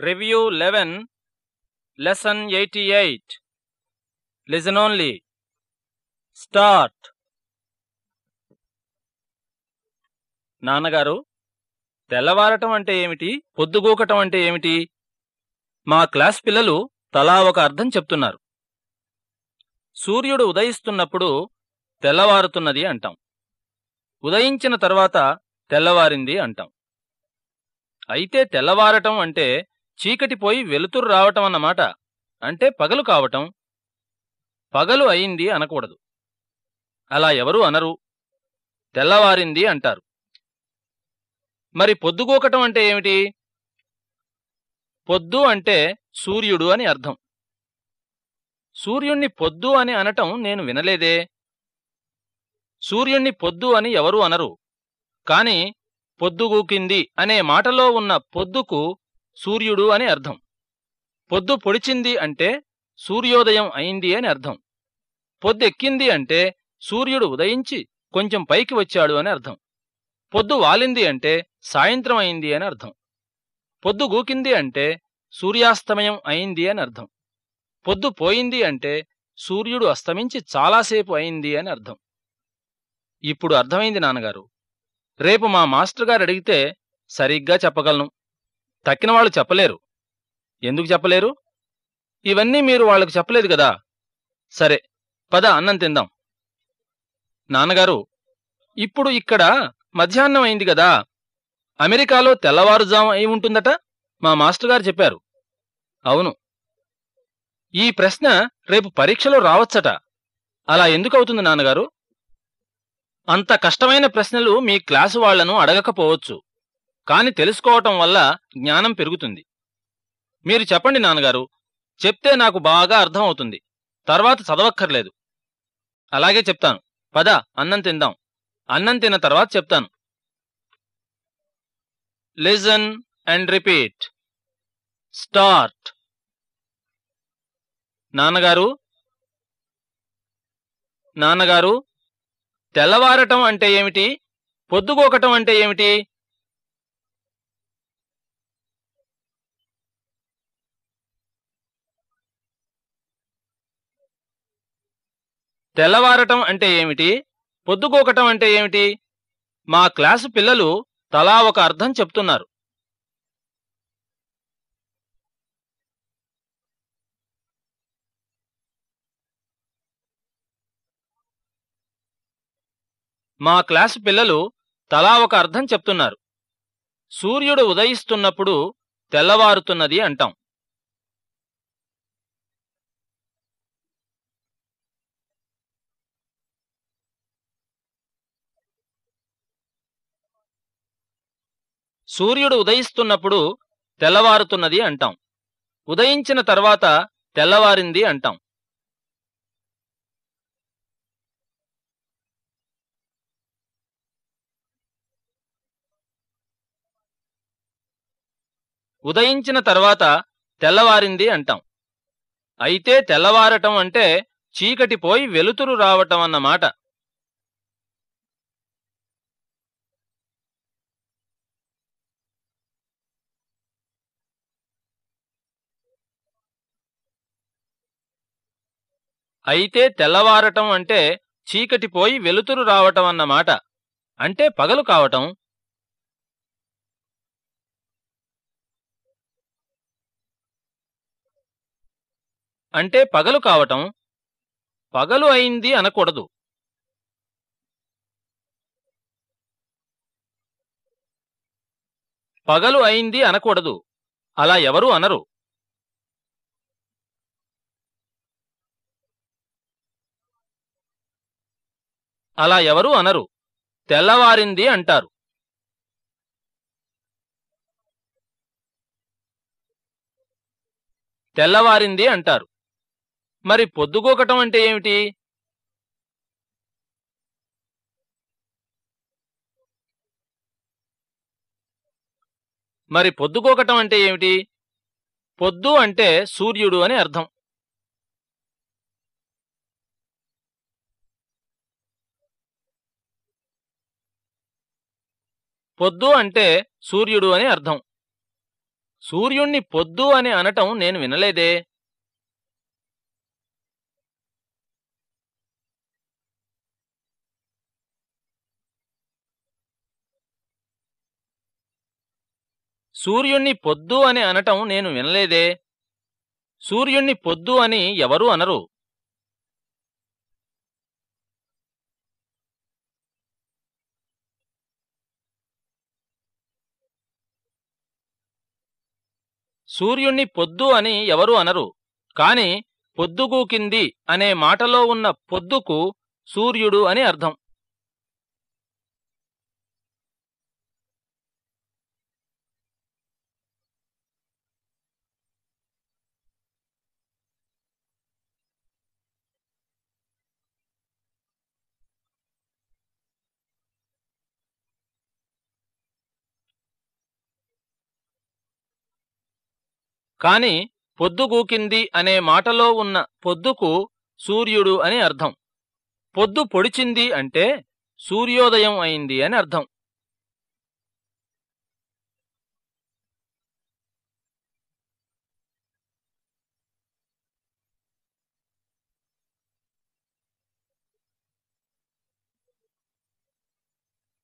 Review eleven lesson eighty eight listen only start నాన్నగారు తెల్లవారటం అంటే ఏమిటి? పొద్దుగూకటం అంటే ఏమిటి? మా క్లాస్ పిల్లలు తలా ఒక అర్థం చెప్తున్నారు. సూర్యుడు ఉదయిస్తున్నప్పుడు తెల్లవారుతున్నది అంటాం. ఉదయించిన తర్వాత తెల్లవారింది అంటాం. అయితే తెల్లవారటం అంటే చీకటిపోయి వెలుతురు రావటం అన్నమాట. అంటే పగలు కావటం. పగలు అయింది అనకూడదు. అలా ఎవరూ అనరు. తెల్లవారింది అంటారు. మరి పొద్దుగోకటం అంటే ఏమిటి? పొద్దు అంటే సూర్యుడు అని అర్థం. సూర్యుణ్ణి పొద్దు అని అనటం నేను వినలేదే. సూర్యుణ్ణి పొద్దు అని ఎవరూ అనరు. కాని పొద్దుగూకింది అనే మాటలో ఉన్న పొద్దుకు సూర్యుడు అని అర్థం. పొద్దు పొడిచింది అంటే సూర్యోదయం అయింది అని అర్థం. పొద్దెక్కింది అంటే సూర్యుడు ఉదయించి కొంచెం పైకి వచ్చాడు అని అర్థం. పొద్దు వాలింది అంటే సాయంత్రం అయింది అని అర్థం. పొద్దు గూకింది అంటే సూర్యాస్తమయం అయింది అని అర్థం. పొద్దు పోయింది అంటే సూర్యుడు అస్తమించి చాలాసేపు అయింది అని అర్థం. ఇప్పుడు అర్థమైంది నాన్నగారు. రేపు మా మాస్టర్ గారు అడిగితే సరిగ్గా చెప్పగలను. తక్కిన వాళ్ళు చెప్పలేరు. ఎందుకు చెప్పలేరు? ఇవన్నీ మీరు వాళ్ళకు చెప్పలేదు కదా. సరే పద అన్నం తిందాం. నాన్నగారు ఇప్పుడు ఇక్కడ మధ్యాహ్నం అయింది కదా. అమెరికాలో తెల్లవారుజాము అయి ఉంటుందట? మా మాస్టర్ గారు చెప్పారు. అవును. ఈ ప్రశ్న రేపు పరీక్షలో రావచ్చట. అలా ఎందుకు అవుతుంది నాన్నగారు? అంత కష్టమైన ప్రశ్నలు మీ క్లాసు వాళ్ళను అడగకపోవచ్చు. కాని తెలుసుకోవటం వల్ల జ్ఞానం పెరుగుతుంది. మీరు చెప్పండి నాన్నగారు చెప్తే నాకు బాగా అర్థం అవుతుంది. తర్వాత చదవక్కర్లేదు. అలాగే చెప్తాను. పద అన్నం తిందాం. అన్నం తిన్న తర్వాత చెప్తాను. Listen and repeat. స్టార్ట్. నాన్నగారు? నాన్నగారు? తెల్లవారటం అంటే ఏమిటి? పొద్దుగోకటం అంటే ఏమిటి? తెల్లవారటం అంటే ఏమిటి? పొద్దుగోకటం అంటే ఏమిటి? మా క్లాసు పిల్లలు తలా ఒక అర్థం చెప్తున్నారు. మా క్లాసు పిల్లలు తలా ఒక అర్థం చెప్తున్నారు. సూర్యుడు ఉదయిస్తున్నప్పుడు తెల్లవారుతున్నది అంటాం. సూర్యుడు ఉదయిస్తున్నప్పుడు తెల్లవారుతున్నది అంటాం. ఉదయించిన తర్వాత తెల్లవారింది అంటాం. ఉదయించిన తర్వాత తెల్లవారింది అంటాం. అయితే తెల్లవారటం అంటే చీకటిపోయి వెలుతురు రావటం అన్నమాట. అయితే తెల్లవారటం అంటే చీకటిపోయి వెలుతురు రావటం అన్నమాట. అంటే పగలు కావటం. అంటే పగలు కావటం. పగలు అయింది అనకూడదు. పగలు అయింది అనకూడదు. అలా ఎవరూ అనరు. అలా ఎవరూ అనరు. తెల్లవారింది అంటారు. తెల్లవారింది అంటారు. మరి పొద్దుగోకటం అంటే ఏమిటి? మరి పొద్దుకోకటం అంటే ఏమిటి? పొద్దు అంటే సూర్యుడు అని అర్థం. పొద్దు అంటే సూర్యుడు అని అర్థం. సూర్యుణ్ణి పొద్దు అని అనటం నేను వినలేదే. సూర్యుణ్ణి పొద్దు అని అనటం నేను వినలేదే. సూర్యుణ్ణి పొద్దు అని ఎవరూ అనరు. సూర్యుణ్ణి పొద్దు అని ఎవరూ అనరు. కాని పొద్దుగూకింది అనే మాటలో ఉన్న పొద్దుకు సూర్యుడు అని అర్థం. కాని పొద్దుగూకింది అనే మాటలో ఉన్న పొద్దుకు సూర్యుడు అని అర్థం. పొద్దు పొడిచింది అంటే సూర్యోదయం అయింది అని అర్థం.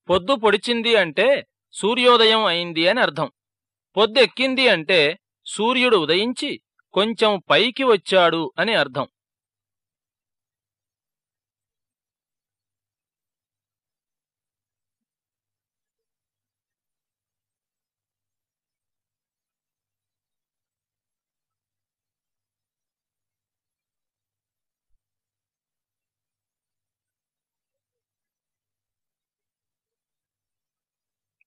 పొద్దు పొడిచింది అంటే సూర్యోదయం అయింది అని అర్థం. పొద్దెక్కింది అంటే సూర్యుడు ఉదయించి కొంచెం పైకి వచ్చాడు అని అర్థం.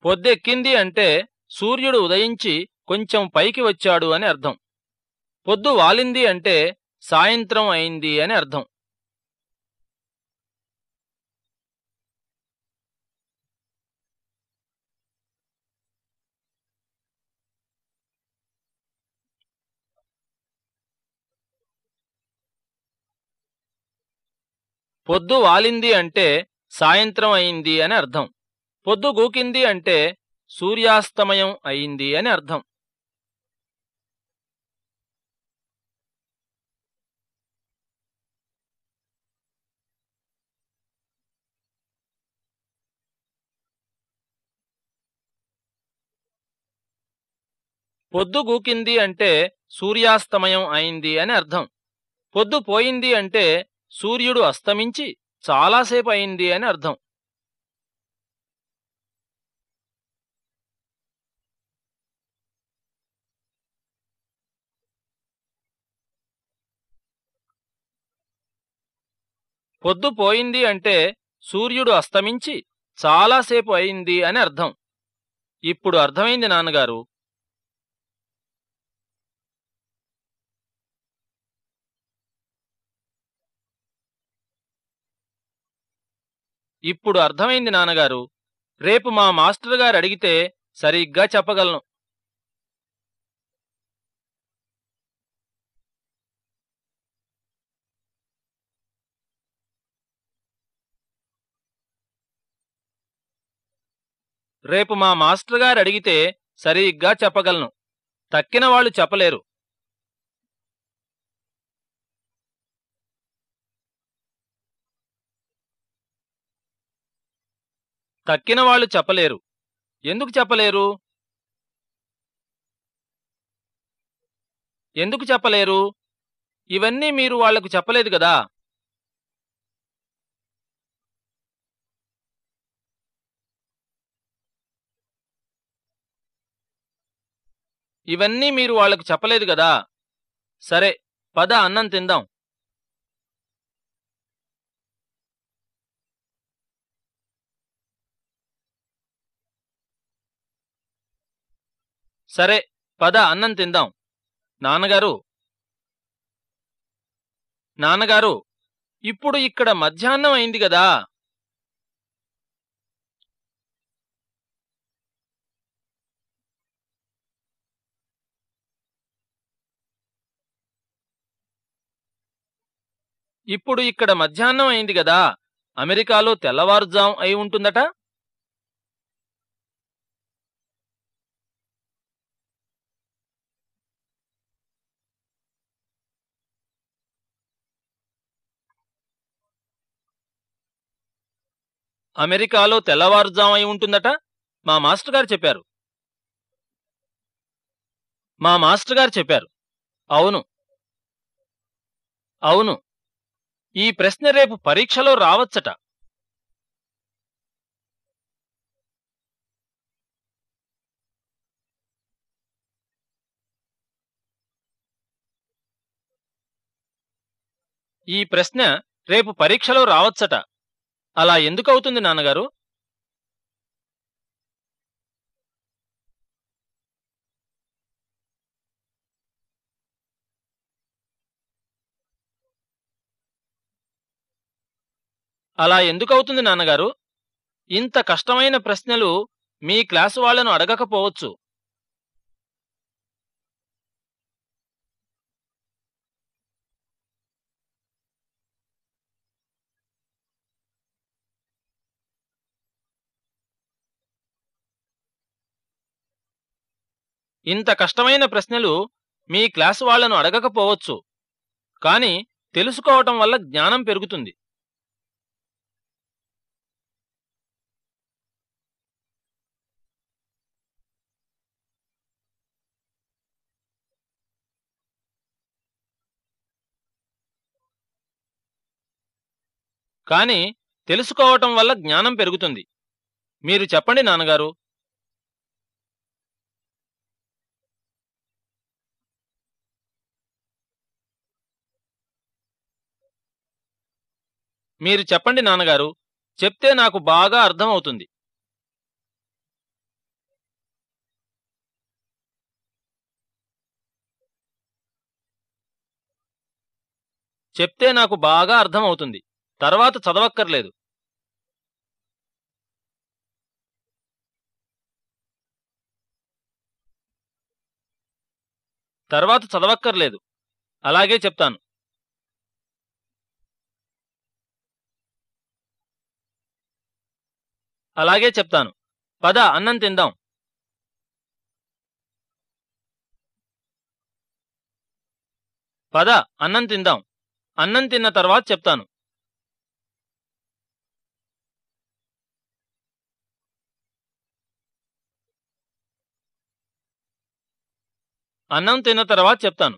పొద్దెక్కింది అంటే సూర్యుడు ఉదయించి కొంచెం పైకి వచ్చాడు అని అర్థం. పొద్దు వాలింది అంటే సాయంత్రం అయింది అని అర్థం. పొద్దు వాలింది అంటే సాయంత్రం అయింది అని అర్థం. పొద్దు గూకింది అంటే సూర్యాస్తమయం అయింది అని అర్థం. పొద్దు గూకింది అంటే సూర్యాస్తమయం అయింది అని అర్థం. పొద్దు పోయింది అంటే సూర్యుడు అస్తమించి చాలాసేపు అయింది అని అర్థం. పొద్దు పోయింది అంటే సూర్యుడు అస్తమించి చాలాసేపు అయింది అని అర్థం. ఇప్పుడు అర్థమైంది నాన్నగారు. ఇప్పుడు అర్థమైంది నాన్నగారు. రేపు మా మాస్టర్ గారు అడిగితే సరిగ్గా చెప్పగలను. రేపు మా మాస్టర్ గారు అడిగితే సరిగ్గా చెప్పగలను. తక్కిన వాళ్ళు చెప్పలేరు. తక్కిన వాళ్ళు చెప్పలేరు. ఎందుకు చెప్పలేరు? ఎందుకు చెప్పలేరు? ఇవన్నీ మీరు వాళ్ళకు చెప్పలేదు కదా? ఇవన్నీ మీరు వాళ్ళకు చెప్పలేదు కదా? సరే పద అన్నం తిందాం. సరే పద అన్నం తిందాం. నాన్నగారు. నాన్నగారు ఇప్పుడు ఇక్కడ మధ్యాహ్నం అయింది కదా. ఇప్పుడు ఇక్కడ మధ్యాహ్నం అయింది కదా. అమెరికాలో తెల్లవారుజాం అయి ఉంటుందట? అమెరికాలో తెల్లవారుజామై ఉంటుందట? మా మాస్టర్ గారు చెప్పారు. మా మాస్టర్ గారు చెప్పారు. అవును. అవును. ఈ ప్రశ్న రేపు పరీక్షలో రావచ్చట. ఈ ప్రశ్న రేపు పరీక్షలో రావచ్చట. అలా ఎందుకు అవుతుంది నాన్నగారు? అలా ఎందుకు అవుతుంది నాన్నగారు? ఇంత కష్టమైన ప్రశ్నలు మీ క్లాసు వాళ్ళను అడగకపోవచ్చు. ఇంత కష్టమైన ప్రశ్నలు మీ క్లాసు వాళ్ళను అడగకపోవచ్చు. కాని తెలుసుకోవటం వల్ల జ్ఞానం పెరుగుతుంది. కాని తెలుసుకోవటం వల్ల జ్ఞానం పెరుగుతుంది. మీరు చెప్పండి నాన్నగారు. మీరు చెప్పండి నాన్నగారు చెప్తే నాకు బాగా అర్థమవుతుంది. చెప్తే నాకు బాగా అర్థమవుతుంది. తర్వాత చదవక్కర్లేదు. తర్వాత చదవక్కర్లేదు. అలాగే చెప్తాను. అలాగే చెప్తాను. పద అన్నం తిందాం. పద అన్నం తిందాం. అన్నం తిన్న తర్వాత చెప్తాను. అన్నం తిన్న తర్వాత చెప్తాను.